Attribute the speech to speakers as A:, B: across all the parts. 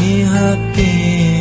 A: de repente.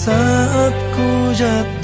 A: saat ku jatuh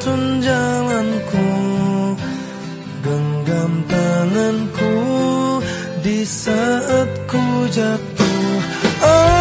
A: tuntun jalanku Genggam tanganku Di saat ku jatuh oh.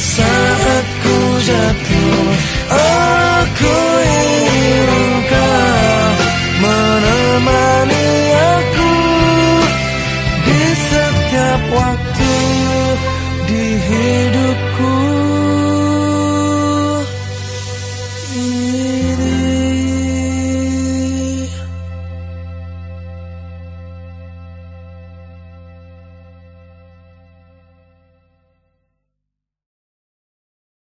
A: saat ku jatuh oh.